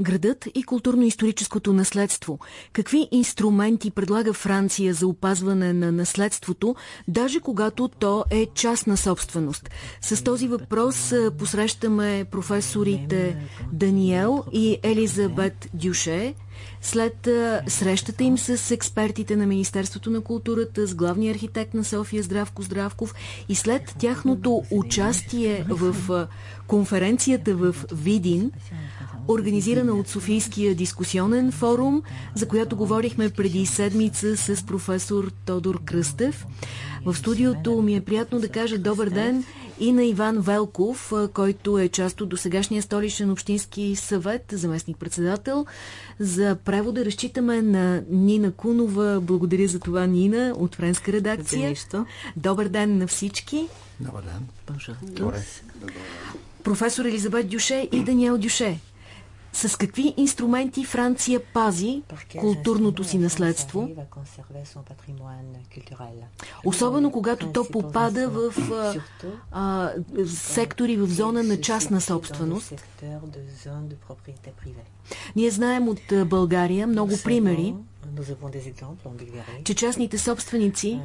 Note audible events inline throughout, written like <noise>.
Градът и културно-историческото наследство. Какви инструменти предлага Франция за опазване на наследството, даже когато то е частна собственост? С този въпрос посрещаме професорите Даниел и Елизабет Дюше, след срещата им с експертите на Министерството на културата, с главния архитект на София Здравко Здравков и след тяхното участие в конференцията в Видин, организирана от Софийския дискусионен форум, за която говорихме преди седмица с професор Тодор Кръстев. В студиото ми е приятно да кажа добър ден и на Иван Велков, който е част от досегашния столичен общински съвет, заместник-председател. За превода разчитаме на Нина Кунова. Благодаря за това, Нина, от френска редакция. Добър ден на всички. Добър ден. Добър. Професор Елизабет Дюше и Даниел Дюше. С какви инструменти Франция пази културното си наследство? Особено когато то попада в а, сектори в зона на частна собственост. Ние знаем от България много примери, че частните собственици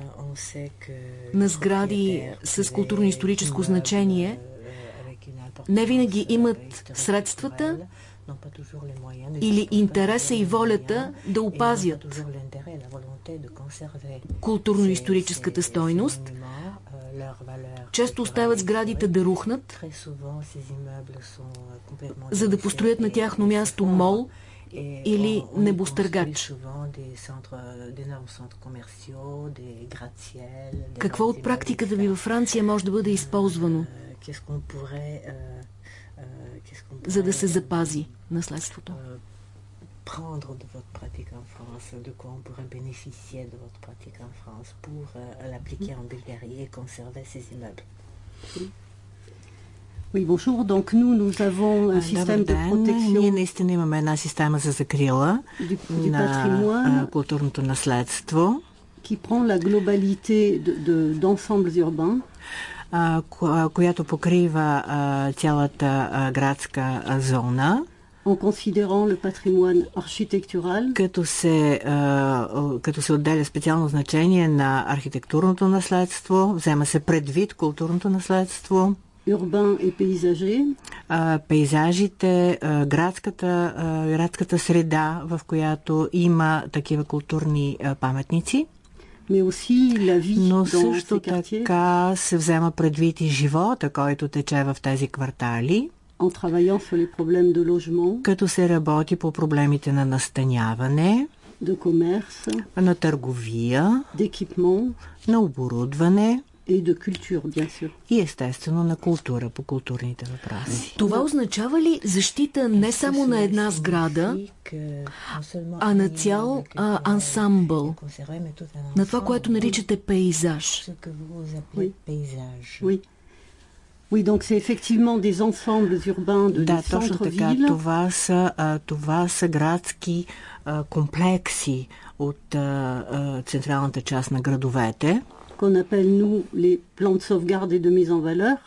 на сгради с културно-историческо значение не винаги имат средствата или интереса и волята да опазят културно-историческата стойност, често оставят сградите да рухнат, за да построят на тяхно място мол или небостъргач. Какво от практиката ви във Франция може да бъде използвано? за да се запази наследството? prendre de votre pratique en France, de quoi on pourrait bénéficier de votre pratique en France pour euh, l'appliquer en Bulgarie et conserver ces immeubles. Oui, bonjour. Donc nous, nous avons un système de protection. Ние наистина имаме една система за закрила du, du на културното наследство. Qui prend la globalité d'ensembles de, de, urbains която покрива цялата градска зона. En considérant le patrimoine architectural. Като се, като се отделя специално значение на архитектурното наследство, взема се предвид културното наследство. Урбан и пейзажи. Пейзажите, градската, градската среда, в която има такива културни паметници. Но също така се взема предвид и живота, който тече в тези квартали. Като се работи по проблемите на настаняване, на търговия, на оборудване, и de culture, bien sûr. И естествено на култура по културните въпроси. Това означава ли защита не само на една сграда, а на цял а, ансамбъл, на това, което наричате пейзаж? Oui. Oui. Donc c'est effectivement des ensembles urbains de да, точно така. Това са, а, това са градски а, комплекси от а, а, централната част на градовете qu'on appelle nous les plans de sauvegarde et de mise en valeur.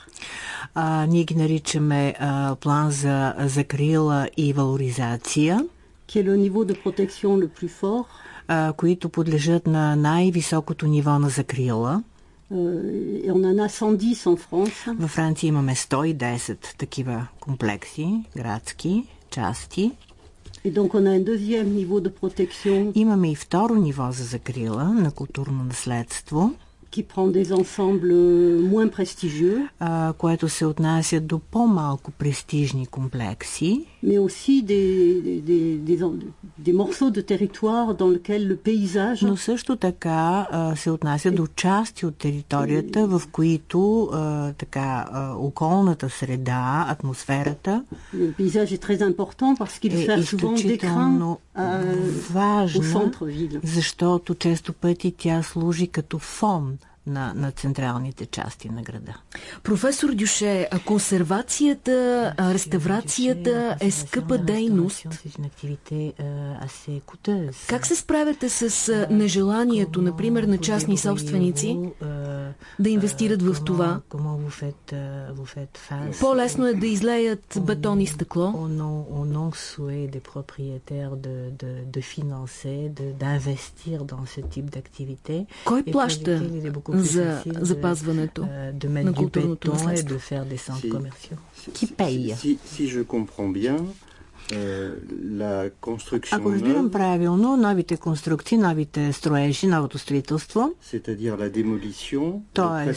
А, ние ги наричаме а, план за закрила и валоризация. Qui est le niveau de protection le plus fort. А, които подлежат на най-високото ниво на закрила. Et on en a 110 en France. Във Франция имаме 110 такива комплекси, градски части. Et donc on a un deuxième niveau de protection. Имаме и второ ниво за закрила на културно наследство qui prend des ensembles moins prestigieux. А, което се отнася до по-малко престижни комплекси. Mais aussi des, des, des, des Но също така а, се отнася до части от територията, в които а, така, а, околната среда, атмосферата... Souvent d'écran важна. Защото често пъти тя служи като фон на, на централните части на града. Професор Дюше, консервацията, реставрацията е скъпа дейност. Как се справяте с нежеланието, например, на частни собственици да инвестират в това. По-лесно е да излеят бетон и стъкло. Кой плаща за запазването на културното наследство? Qui paye si, si je comprends bien, Ако разбирам правилно, новите конструкции, новите строежи, новото строителство, т.е.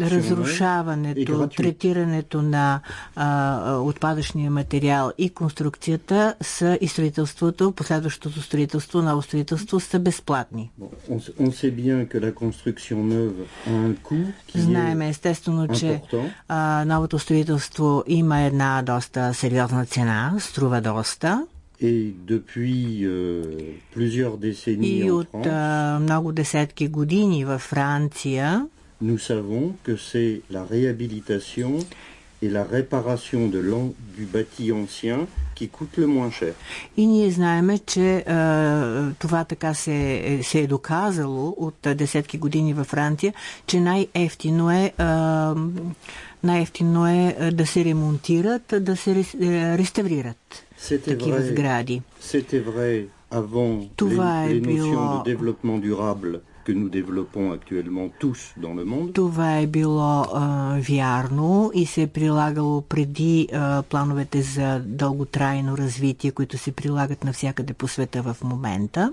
разрушаването, третирането на а, отпадъчния материал и конструкцията са и строителството, последващото строителство, ново строителство са безплатни. Знаем естествено, че а, новото строителство има една доста сериозна цена, струва доста. Et depuis euh, plusieurs décennies И от France, много десетки години във Франция nous savons que c'est la réhabilitation et la réparation de du bâti ancien qui coûte le moins cher. И ние знаеме, че е, това така се, се е доказало от десетки години във Франция, че най-ефтино е, е най-ефтино е да се ремонтират, да се реставрират такива vrai, сгради. Vrai avant Това les, е les било... de développement durable que nous développons actuellement tous dans le monde. Това е било а, вярно и се е прилагало преди а, плановете за дълготрайно развитие, които се прилагат навсякъде по света в момента.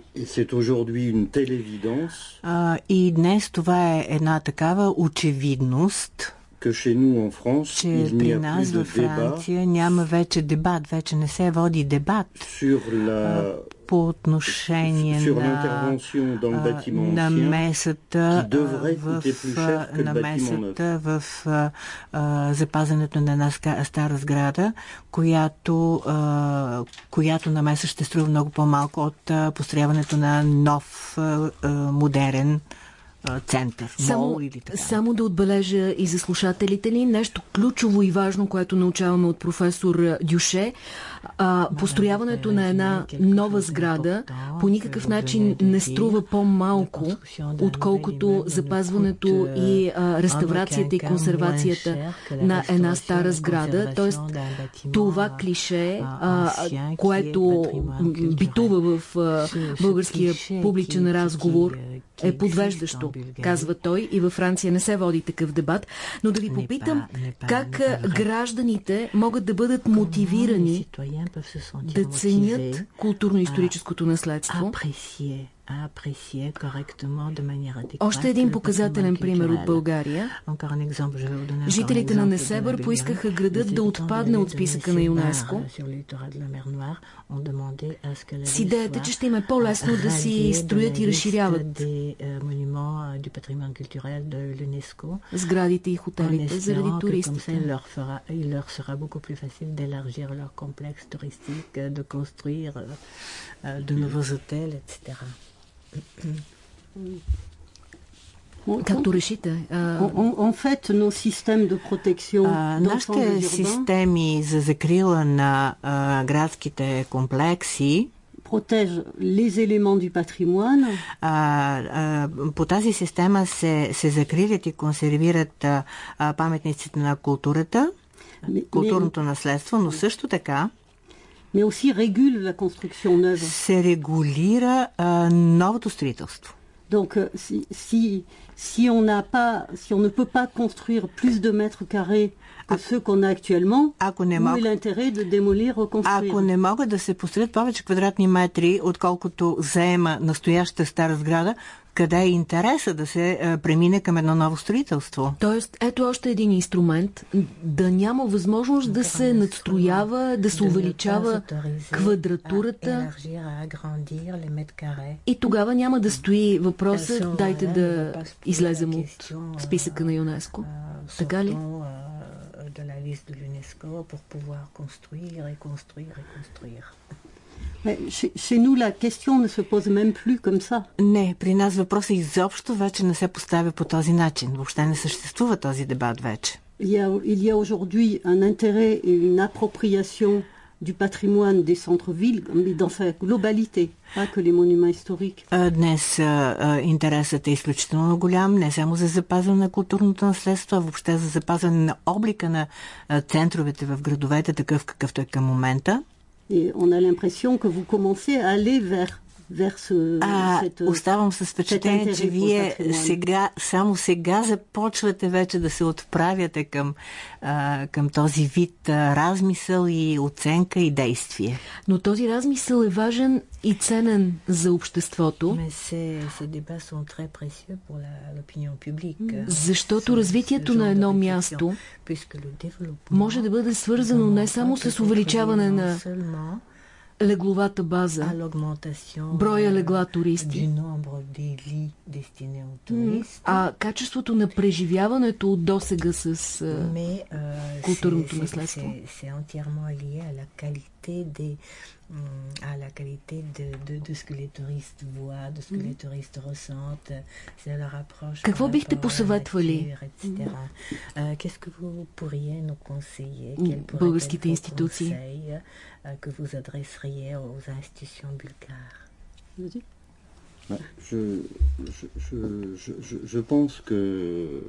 А, и днес това е една такава очевидност, че при нас във Франция няма вече дебат, вече не се води дебат по отношение на, на месата в, на месата в а, запазването на една стара сграда, която, а, която намеса ще струва много по-малко от а, построяването на нов а, модерен център, Само, мол или така. само да отбележа и за слушателите ни нещо ключово и важно, което научаваме от професор Дюше. А, построяването на една нова сграда по никакъв начин не струва по-малко, отколкото запазването и а, реставрацията и консервацията на една стара сграда. Тоест, това клише, а, което битува в а, българския публичен разговор, е подвеждащо, казва той, и във Франция не се води такъв дебат. Но да ви попитам, как гражданите могат да бъдат мотивирани да ценят културно-историческото наследство? Още един показателен пример от България. Жителите на Несебър поискаха градът да отпадне от списъка на ЮНЕСКо с идеята, че ще им е по-лесно да си строят и разширяват сградите и хотелите заради туристите. Il leur sera beaucoup plus facile d'élargir leur complexe touristique, de construire de nouveaux hôtels, etc. Както решите. En, fait, nos systèmes de protection нашите системи за закрила на а, градските комплекси protège les éléments du patrimoine. А, а, по тази система се, се закрилят и консервират а, а, паметниците на културата, културното наследство, но също така mais aussi régule la construction neuve. се регулира а, новото строителство. Donc, si, si, si on n'a pas, si on ne peut pas construire plus de mètres carrés que ceux qu'on a actuellement, ако не мог... de démolir, Ако не могат да се построят повече квадратни метри, отколкото заема настоящата стара сграда, къде е интереса да се е, премине към едно ново строителство? Тоест, ето още един инструмент да няма възможност да се надстроява, да се увеличава квадратурата и тогава няма да стои въпроса дайте да излезем от списъка на ЮНЕСКО. Така ли? de la liste de l'UNESCO pour pouvoir construire et construire et construire. Mais chez, chez nous, la question ne se pose même plus comme ça. Не, при нас въпросът изобщо вече не се поставя по този начин. Въобще не съществува този дебат вече. Il y a, il y a aujourd'hui un intérêt et une appropriation du patrimoine des centres-villes, mais dans sa globalité, pas que les monuments historiques. Днес интересът е изключително голям, не само за запазване на културното наследство, а въобще за запазване на облика на центровете в градовете, такъв какъвто е към момента. Et on a l'impression que vous commencez à aller vers а, оставам с впечатление, че вие сега, само сега започвате вече да се отправяте към, а, към този вид а, размисъл и оценка и действие. Но този размисъл е важен и ценен за обществото. Защото развитието на едно място може да бъде свързано не само с увеличаване на легловата база, броя легла туристи, а качеството на преживяването от досега с културното наследство Mm, à la qualité de, de, de, ce que les touristes voient, de ce que mm. les touristes ressentent, c'est leur approche. Que vous posuvatvali? Mm. Euh, Qu'est-ce que vous pourriez nous conseiller? Quels pourraient être conseils euh, que vous adresseriez aux institutions bulgares? Bah, je, je, je, je pense que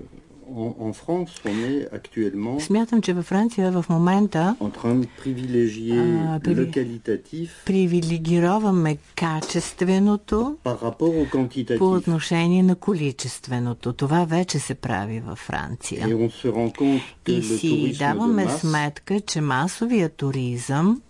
en, en France, on est actuellement Смятам, че във Франция в момента en train de privilégier а, при... le qualitatif привилегироваме качественото par rapport au quantitatif. по отношение на количественото. Това вече се прави във Франция. Et on se rend compte que И си даваме masse сметка, че масовия туризъм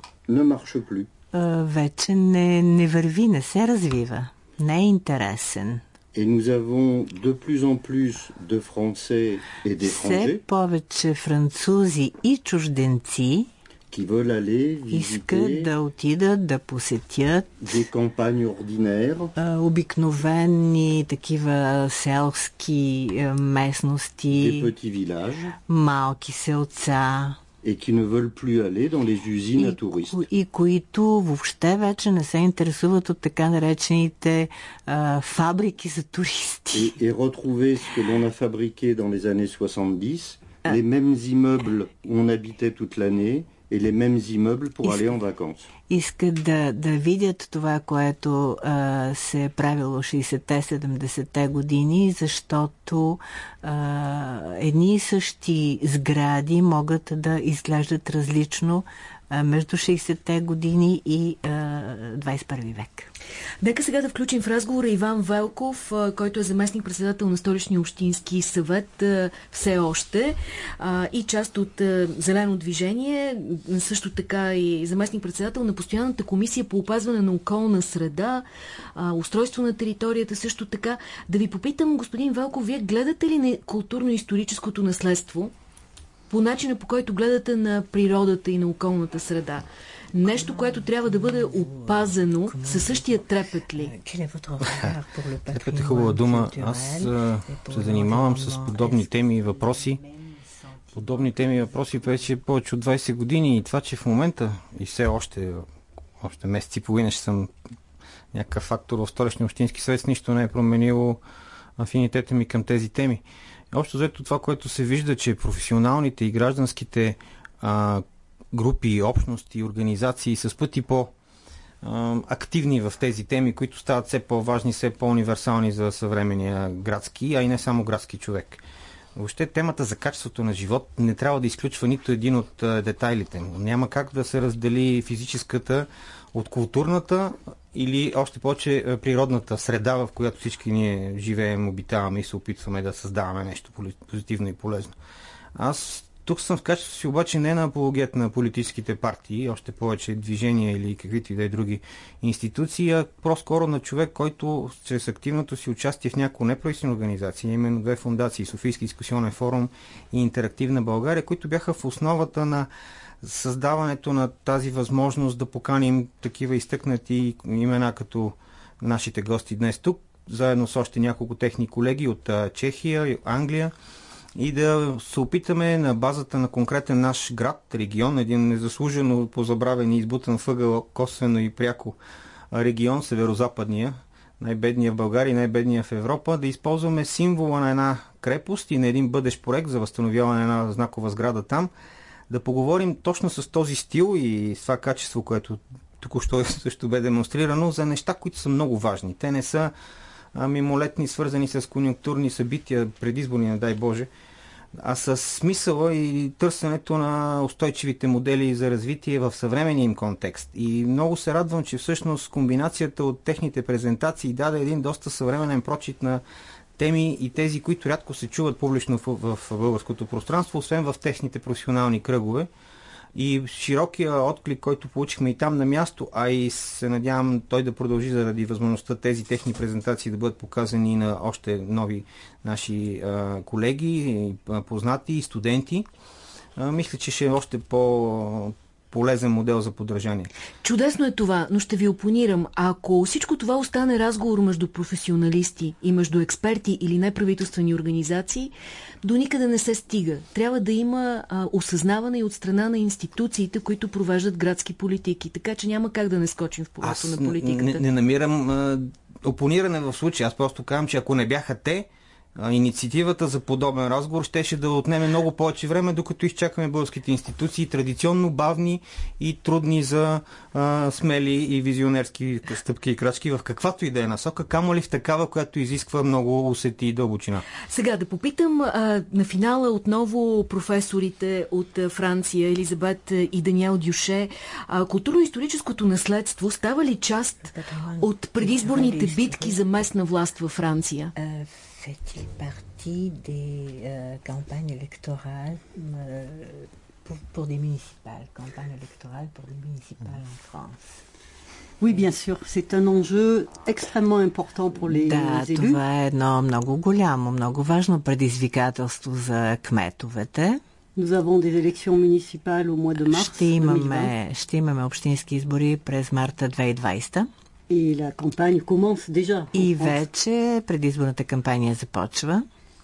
вече не, не върви, не се развива. Не е интересен. Et nous avons de plus en plus de Français et d'étrangers повече французи и чужденци qui veulent aller искат visiter да отидат да посетят des campagnes ordinaires обикновени такива селски а, des местности, petits villages малки селца et qui ne veulent plus aller dans les usines à touristes. и, и които въобще вече не се интересуват от така наречените а, фабрики за туристи. Et, et retrouver ce que l'on a fabriqué dans les années 70, les mêmes immeubles où on habitait toute l'année et les mêmes immeubles pour aller en vacances. Искат да, да видят това, което а, се е правило 60-те, 70-те години, защото а, едни и същи сгради могат да изглеждат различно а, между 60-те години и а, 21 век. Нека сега да включим в разговора Иван Велков, който е заместник председател на Столичния общински съвет все още и част от Зелено движение, също така и заместник председател на Постоянната комисия по опазване на околна среда, устройство на територията също така. Да ви попитам, господин Велков, вие гледате ли на културно-историческото наследство по начина по който гледате на природата и на околната среда? Нещо, което трябва да бъде опазено със същия трепет ли? Трепет е хубава дума. Аз се занимавам с подобни теми и въпроси. Подобни теми и въпроси вече повече от 20 години и това, че в момента и все още, още месеци и половина ще съм някакъв фактор в Столичния общински съвет, нищо не е променило афинитета ми към тези теми. Общо взето това, което се вижда, че професионалните и гражданските а, групи, общности организации с пъти по активни в тези теми, които стават все по-важни, все по-универсални за съвременния градски, а и не само градски човек. Въобще темата за качеството на живот не трябва да изключва нито един от детайлите му. Няма как да се раздели физическата от културната или още повече природната среда, в която всички ние живеем, обитаваме и се опитваме да създаваме нещо позитивно и полезно. Аз тук съм в качеството си обаче не на апологет на политическите партии, още повече движения или каквито и да е други институции, а по-скоро на човек, който чрез активното си участие в някои неправителствени организации, именно две фундации, Софийски дискусионен форум и Интерактивна България, които бяха в основата на създаването на тази възможност да поканим такива изтъкнати имена като нашите гости днес тук, заедно с още няколко техни колеги от Чехия, Англия и да се опитаме на базата на конкретен наш град, регион, един незаслужено позабравен и избутан въгъл, косвено и пряко регион, северо-западния, най-бедния в България и най-бедния в Европа, да използваме символа на една крепост и на един бъдещ проект за възстановяване на една знакова сграда там, да поговорим точно с този стил и с това качество, което току-що <laughs> също бе демонстрирано, за неща, които са много важни. Те не са мимолетни, свързани с конъюнктурни събития, предизборни, не дай Боже, а с смисъла и търсенето на устойчивите модели за развитие в съвременния им контекст. И много се радвам, че всъщност комбинацията от техните презентации даде един доста съвременен прочит на теми и тези, които рядко се чуват публично в, в, в българското пространство, освен в техните професионални кръгове. И широкия отклик, който получихме и там на място, а и се надявам той да продължи заради възможността тези техни презентации да бъдат показани на още нови наши а, колеги, познати и студенти. А, мисля, че ще е още по полезен модел за подражание. Чудесно е това, но ще ви опонирам. Ако всичко това остане разговор между професионалисти и между експерти или неправителствени организации, до никъде не се стига. Трябва да има а, осъзнаване и от страна на институциите, които провеждат градски политики. Така че няма как да не скочим в полето на политиката. Не, не намирам а, опониране в случая. Аз просто казвам, че ако не бяха те, инициативата за подобен разговор щеше да отнеме много повече време, докато изчакаме българските институции, традиционно бавни и трудни за а, смели и визионерски стъпки и крачки в каквато и да е насока, камо ли в такава, която изисква много усети и дълбочина. Сега да попитам а, на финала отново професорите от Франция, Елизабет и Даниел Дюше. културно-историческото наследство става ли част от предизборните битки за местна власт във Франция? Е, fait-il partie des euh, campagnes électorales euh, pour, pour, des municipales, campagnes électorales pour des municipales en France Oui, bien sûr. C'est un enjeu extrêmement important pour les да, élus. това е едно много голямо, много важно предизвикателство за кметовете. Nous avons des élections municipales au mois de mars ще имаме, ще имаме общински избори през марта 2020. Et la campagne commence déjà. И вече предизборната кампания започва.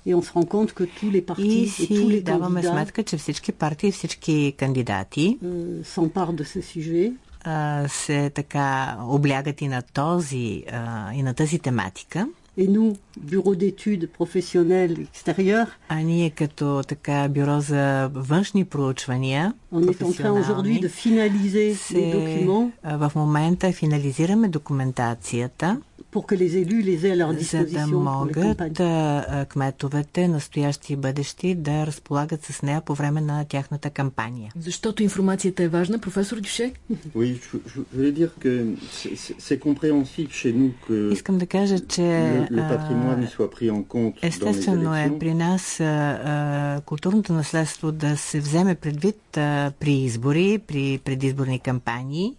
Et on se rend compte que tous les partis и et tous les даваме сметка, че всички партии, всички кандидати euh, s'emparent de ce sujet. се така облягат и на този и на тази тематика. Et nous, bureau d'études professionnelles extérieures, А ние като така бюро за външни проучвания, on est en train aujourd'hui de finaliser les се, documents а, в момента финализираме документацията, за да могат кметовете, настоящи и бъдещи, да разполагат с нея по време на тяхната кампания. Защото информацията е важна. Професор Дюше? <laughs> Oui, Искам да кажа, че le, le а, patrimoine soit pris en compte dans les Естествено е при нас културното наследство да се вземе предвид при избори, при предизборни кампании,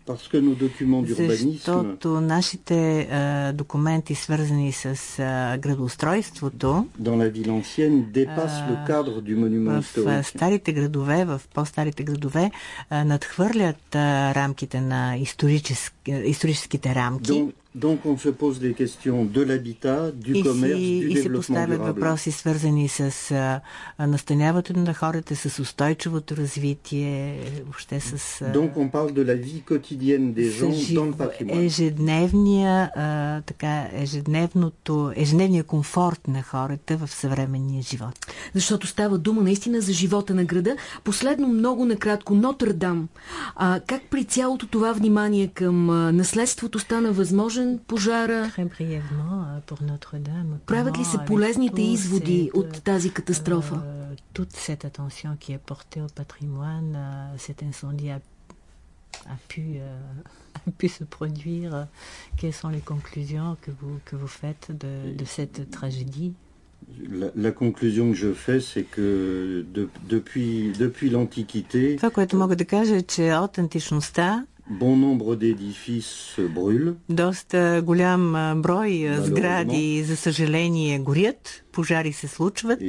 защото нашите документи, свързани с а, градоустройството, в а, historique. старите градове, в по-старите градове, а, надхвърлят а, рамките на исторически, историческите рамки. Donc, donc on se pose des questions de l'habitat, du и, commerce, си, du и се поставят durable. въпроси, свързани с а, настаняването на хората, с устойчивото развитие, въобще с а, Donc on parle de la vie quotidienne des gens жив- dans le patrimoine. ежедневния, а, така, ежедневното, ежедневния комфорт на хората в съвременния живот. Защото става дума наистина за живота на града. Последно много накратко, Нотр-Дам. А, как при цялото това внимание към а, наследството стана възможен пожара? Правят ли се полезните изводи от тази катастрофа? Euh, toute cette attention qui est portée au patrimoine, euh, cet incendie a, <laughs> a pu, euh, a pu se produire. Quelles sont les conclusions que vous, que vous faites de, de cette tragédie La, la conclusion que je fais, c'est que de- depuis, depuis l'Antiquité, Това, което мога да кажа е, че от античността bon nombre d'édifices brûlent. доста голям брой сгради, за съжаление, горят, пожари се случват.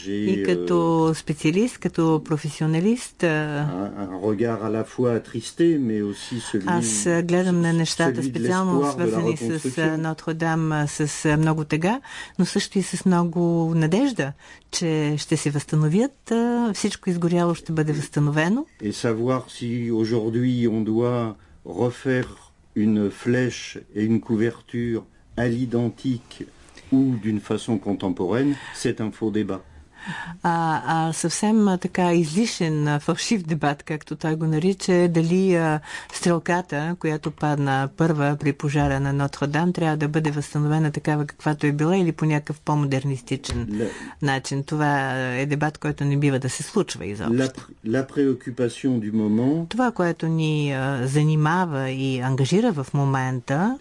J'ai И euh, като специалист, като професионалист, Аз гледам на нещата специално свързани с. Нотр-Дам с много тега, но също и с много надежда, че ще се възстановят. Всичко изгоряло ще бъде възстановено. Et savoir si aujourd'hui on doit refaire une flèche et une couverture à l'identique ou d'une façon contemporaine, c'est un faux débat. А, а съвсем а, така излишен фалшив дебат, както той го нарича, е дали а, стрелката, която падна първа при пожара на Нотр-Дам, трябва да бъде възстановена такава каквато е била или по някакъв по-модернистичен Le... начин. Това е дебат, който не бива да се случва изобщо. La, la moment, Това, което ни а, занимава и ангажира в момента,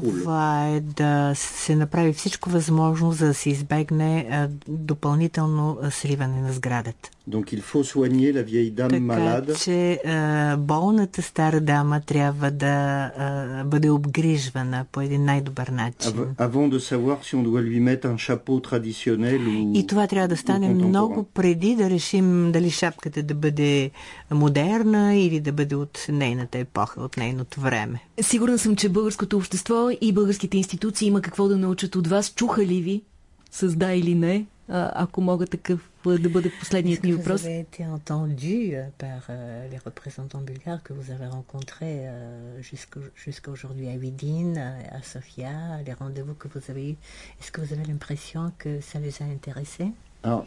това е да се направи всичко възможно, за да се избегне а, допълнително сриване на сградата. Donc il faut soigner la vieille dame така, malade. че а, болната стара дама трябва да а, бъде обгрижвана по един най-добър начин. Avant de savoir si on doit lui mettre un chapeau traditionnel ou И това трябва да стане много преди да решим дали шапката да бъде модерна или да бъде от нейната епоха, от нейното време. Сигурна съм, че българското общество и българските институции има какво да научат от вас. Чуха ли ви с да или не, ако мога такъв да бъде последният ми въпрос. Vous avez été entendu par les représentants bulgares que vous avez rencontrés jusqu'à aujourd'hui à Vidin, à Sofia, les rendez-vous que vous avez eus. Est-ce que vous avez l'impression que ça les a intéressés Alors,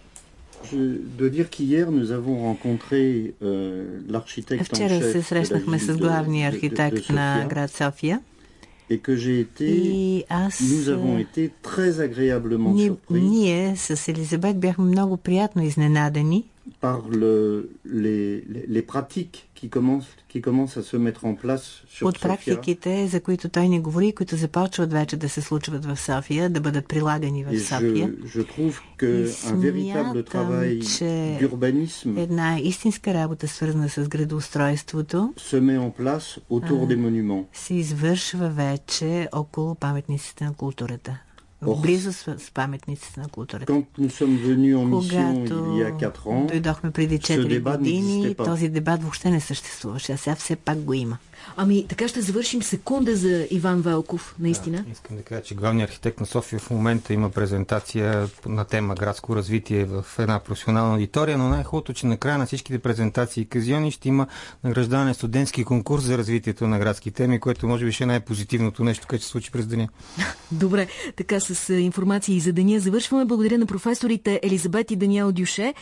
je dois dire qu'hier, nous avons rencontré euh, l'architecte en chef се срещнахме с главния архитект на град София Et que j'ai été, аз, nous avons été très agréablement ни, surpris. Ние с Елизабет бяхме много приятно изненадани par le, les, les, pratiques qui commencent, qui commencent à se mettre en place sur от практиките, за които той ни говори, които започват вече да се случват в София, да бъдат прилагани в София. Je, je trouve que un véritable travail d'urbanisme една истинска работа, свързана с градоустройството, se met en place autour des monuments. се извършва вече около паметниците на културата близо с, с паметниците на културата. Когато дойдохме преди 4 години, този дебат въобще не съществуваше, а сега все пак го има. Ами, така ще завършим секунда за Иван Велков, наистина. Да, искам да кажа, че главният архитект на София в момента има презентация на тема градско развитие в една професионална аудитория, но най-хубавото, че накрая на всичките презентации и казиони ще има награждаване студентски конкурс за развитието на градски теми, което може би ще е най-позитивното нещо, което се случи през деня. <laughs> Добре, така с информации за деня завършваме. Благодаря на професорите Елизабет и Даниел Дюше.